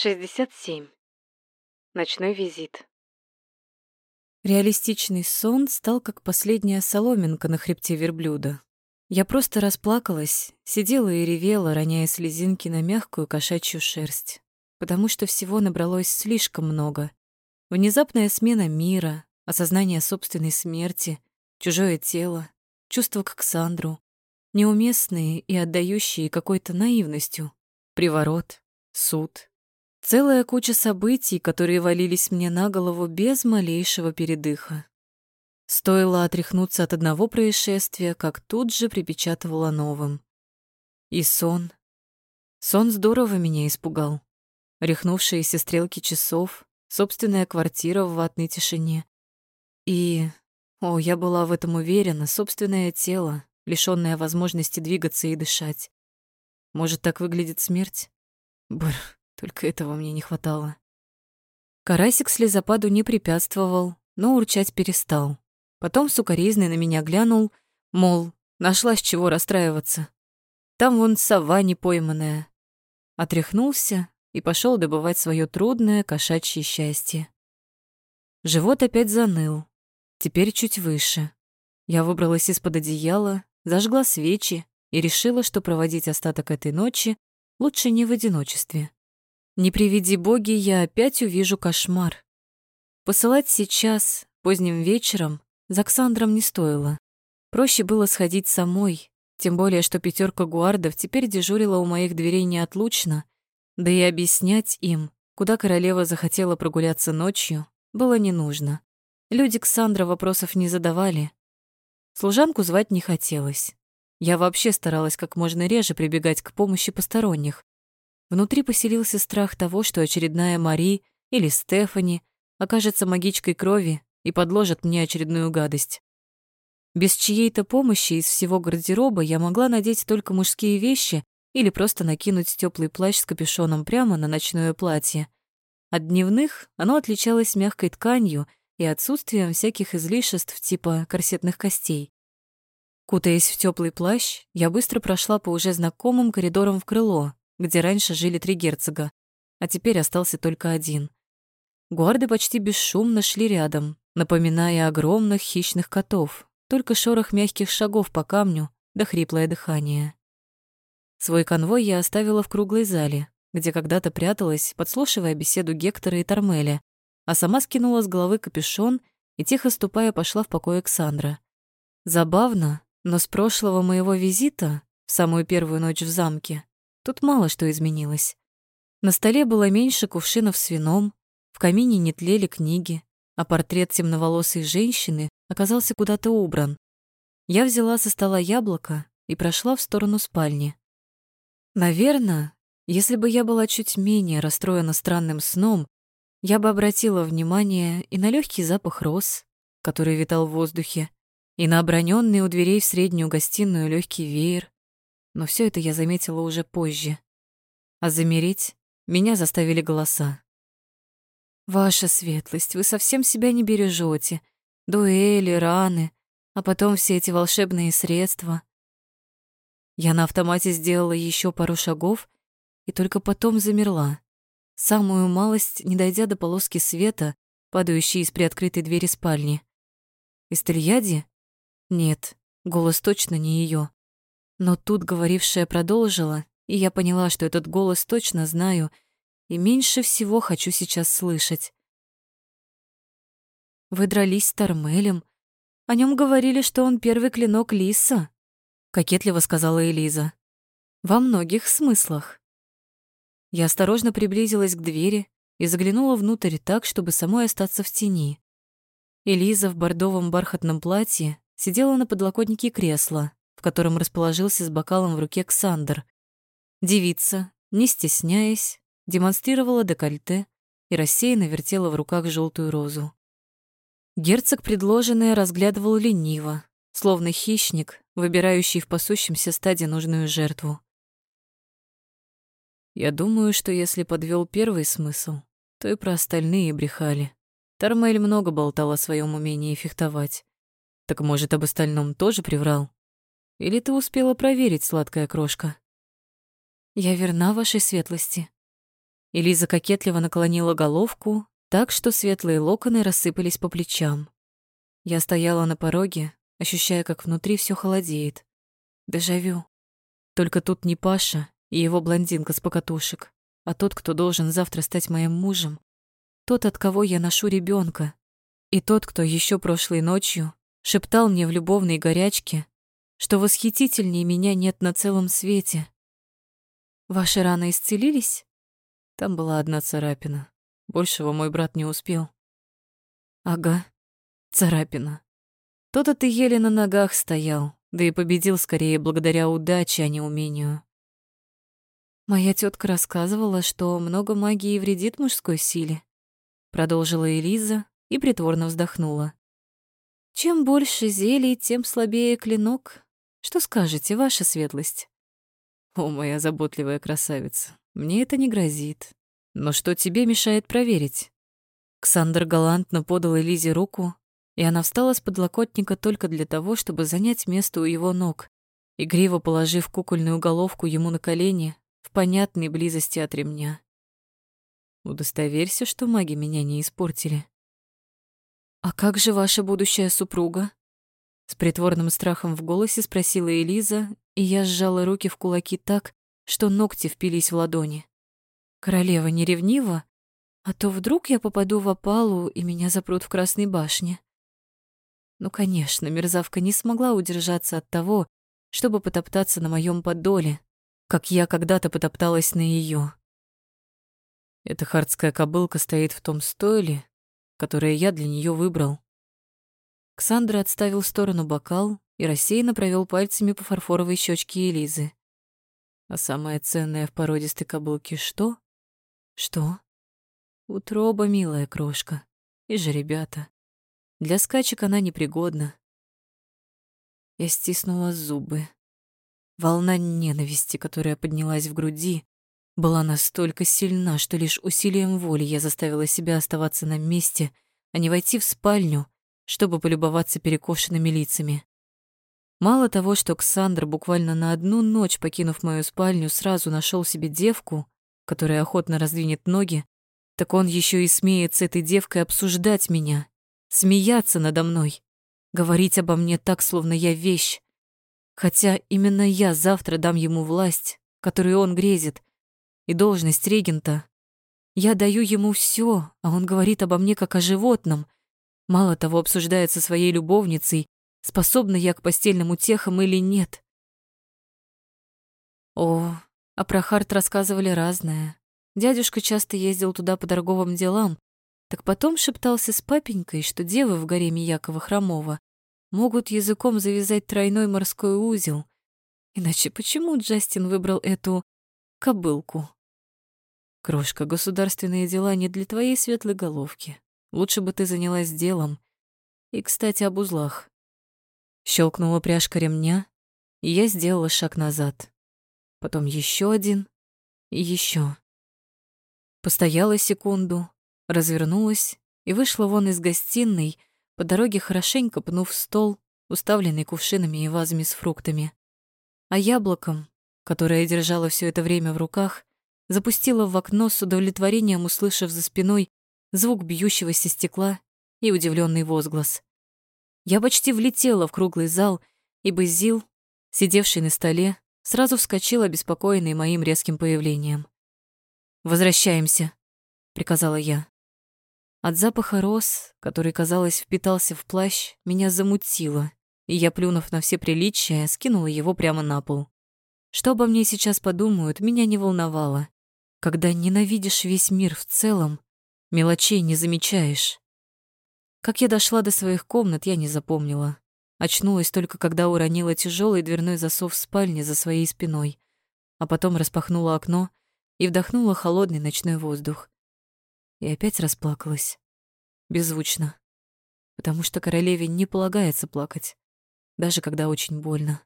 67. Ночной визит. Реалистичный сон стал как последняя соломинка на хребте верблюда. Я просто расплакалась, сидела и ревела, роняя слезинки на мягкую кошачью шерсть, потому что всего набралось слишком много. Внезапная смена мира, осознание собственной смерти, чужое тело, чувства к Ксандру, неуместные и отдающие какой-то наивностью, приворот, суд, Целая куча событий, которые валились мне на голову без малейшего передыха. Стоило отряхнуться от одного происшествия, как тут же припечатывало новым. И сон. Сон здорово меня испугал. Рехнувшиеся стрелки часов, собственная квартира в ватной тишине. И, о, я была в этом уверена, собственное тело, лишённое возможности двигаться и дышать. Может, так выглядит смерть? Бррр. Только этого мне не хватало. Карасик слезопаду не препятствовал, но урчать перестал. Потом сукоризный на меня глянул, мол, нашла с чего расстраиваться. Там вон сова непойманная. Отряхнулся и пошел добывать свое трудное кошачье счастье. Живот опять заныл, теперь чуть выше. Я выбралась из-под одеяла, зажгла свечи и решила, что проводить остаток этой ночи лучше не в одиночестве. Не приведи боги, я опять увижу кошмар. Посылать сейчас, поздним вечером, за Ксандром не стоило. Проще было сходить самой, тем более, что пятерка гуардов теперь дежурила у моих дверей неотлучно, да и объяснять им, куда королева захотела прогуляться ночью, было не нужно. Люди Ксандра вопросов не задавали. Служанку звать не хотелось. Я вообще старалась как можно реже прибегать к помощи посторонних, Внутри поселился страх того, что очередная Мари или Стефани окажется магичкой крови и подложит мне очередную гадость. Без чьей-то помощи из всего гардероба я могла надеть только мужские вещи или просто накинуть теплый плащ с капюшоном прямо на ночное платье. От дневных оно отличалось мягкой тканью и отсутствием всяких излишеств типа корсетных костей. Кутаясь в теплый плащ, я быстро прошла по уже знакомым коридорам в крыло, где раньше жили три герцога, а теперь остался только один. Гуарды почти бесшумно шли рядом, напоминая огромных хищных котов, только шорох мягких шагов по камню да хриплое дыхание. Свой конвой я оставила в круглой зале, где когда-то пряталась, подслушивая беседу Гектора и Тормеля, а сама скинула с головы капюшон и, тихо ступая, пошла в покой Александра. Забавно, но с прошлого моего визита, в самую первую ночь в замке, Тут мало что изменилось. На столе было меньше кувшинов с вином, в камине не тлели книги, а портрет темноволосой женщины оказался куда-то убран. Я взяла со стола яблоко и прошла в сторону спальни. Наверное, если бы я была чуть менее расстроена странным сном, я бы обратила внимание и на легкий запах роз, который витал в воздухе, и на оброненный у дверей в среднюю гостиную легкий веер, но все это я заметила уже позже. А замереть меня заставили голоса. «Ваша светлость, вы совсем себя не бережете. Дуэли, раны, а потом все эти волшебные средства». Я на автомате сделала еще пару шагов и только потом замерла, самую малость не дойдя до полоски света, падающей из приоткрытой двери спальни. Истельяди? Нет, голос точно не ее. Но тут говорившая продолжила, и я поняла, что этот голос точно знаю и меньше всего хочу сейчас слышать. «Вы дрались с Тормелем. О нем говорили, что он первый клинок Лиса», — кокетливо сказала Элиза. «Во многих смыслах». Я осторожно приблизилась к двери и заглянула внутрь так, чтобы самой остаться в тени. Элиза в бордовом бархатном платье сидела на подлокотнике кресла, в котором расположился с бокалом в руке Ксандр. Девица, не стесняясь, демонстрировала декольте и рассеянно вертела в руках желтую розу. Герцог предложенное разглядывал лениво, словно хищник, выбирающий в пасущемся стаде нужную жертву. Я думаю, что если подвел первый смысл, то и про остальные брехали. Тармель много болтал о своем умении фехтовать. Так может, об остальном тоже приврал? Или ты успела проверить, сладкая крошка? Я верна вашей светлости. Элиза кокетливо наклонила головку, так что светлые локоны рассыпались по плечам. Я стояла на пороге, ощущая, как внутри все холодеет. Дежавю. Только тут не Паша и его блондинка с покатушек, а тот, кто должен завтра стать моим мужем, тот, от кого я ношу ребенка, и тот, кто еще прошлой ночью шептал мне в любовной горячке, что восхитительнее меня нет на целом свете. Ваши раны исцелились? Там была одна царапина. Большего мой брат не успел. Ага, царапина. То-то ты еле на ногах стоял, да и победил скорее благодаря удаче, а не умению. Моя тетка рассказывала, что много магии вредит мужской силе. Продолжила Элиза и притворно вздохнула. Чем больше зелий, тем слабее клинок. Что скажете, ваша светлость? О, моя заботливая красавица, мне это не грозит. Но что тебе мешает проверить? Ксандр галантно подал Элизе руку, и она встала с подлокотника только для того, чтобы занять место у его ног, игриво положив кукольную головку ему на колени в понятной близости от ремня. Удостоверься, что маги меня не испортили. «А как же ваша будущая супруга?» С притворным страхом в голосе спросила Элиза, и я сжала руки в кулаки так, что ногти впились в ладони. «Королева не ревнива? А то вдруг я попаду в опалу, и меня запрут в Красной башне». Ну, конечно, мерзавка не смогла удержаться от того, чтобы потоптаться на моем подоле, как я когда-то потопталась на ее. Эта хардская кобылка стоит в том стойле, которое я для нее выбрал. Ксандра отставил в сторону бокал и рассеянно провел пальцами по фарфоровой щечке Элизы. А самое ценное в породистой кобылке что? Что? Утроба, милая крошка. И же ребята. Для скачек она непригодна. Я стиснула зубы. Волна ненависти, которая поднялась в груди, была настолько сильна, что лишь усилием воли я заставила себя оставаться на месте, а не войти в спальню, чтобы полюбоваться перекошенными лицами. Мало того, что Ксандр буквально на одну ночь, покинув мою спальню, сразу нашел себе девку, которая охотно раздвинет ноги, так он еще и смеет с этой девкой обсуждать меня, смеяться надо мной, говорить обо мне так, словно я вещь. Хотя именно я завтра дам ему власть, которую он грезит, и должность регента. Я даю ему все, а он говорит обо мне как о животном. Мало того, обсуждает со своей любовницей, способна я к постельным утехам или нет. О, а про Харт рассказывали разное. Дядюшка часто ездил туда по торговым делам, так потом шептался с папенькой, что девы в гареме Якова Хромова могут языком завязать тройной морской узел. Иначе почему Джастин выбрал эту кобылку? Крошка, государственные дела не для твоей светлой головки. Лучше бы ты занялась делом. И, кстати, об узлах. Щелкнула пряжка ремня, и я сделала шаг назад. Потом еще один и еще. Постояла секунду, развернулась и вышла вон из гостиной, по дороге хорошенько пнув стол, уставленный кувшинами и вазами с фруктами. А яблоком, которое я держала все это время в руках, запустила в окно с удовлетворением, услышав за спиной звук бьющегося стекла и удивленный возглас. Я почти влетела в круглый зал, и Базил, сидевший на столе, сразу вскочил, обеспокоенный моим резким появлением. «Возвращаемся», — приказала я. От запаха роз, который, казалось, впитался в плащ, меня замутило, и я, плюнув на все приличия, скинула его прямо на пол. Что обо мне сейчас подумают, меня не волновало. Когда ненавидишь весь мир в целом, мелочей не замечаешь. Как я дошла до своих комнат, я не запомнила. Очнулась только, когда уронила тяжелый дверной засов в спальне за своей спиной, а потом распахнула окно и вдохнула холодный ночной воздух. И опять расплакалась. Беззвучно. Потому что королеве не полагается плакать, даже когда очень больно.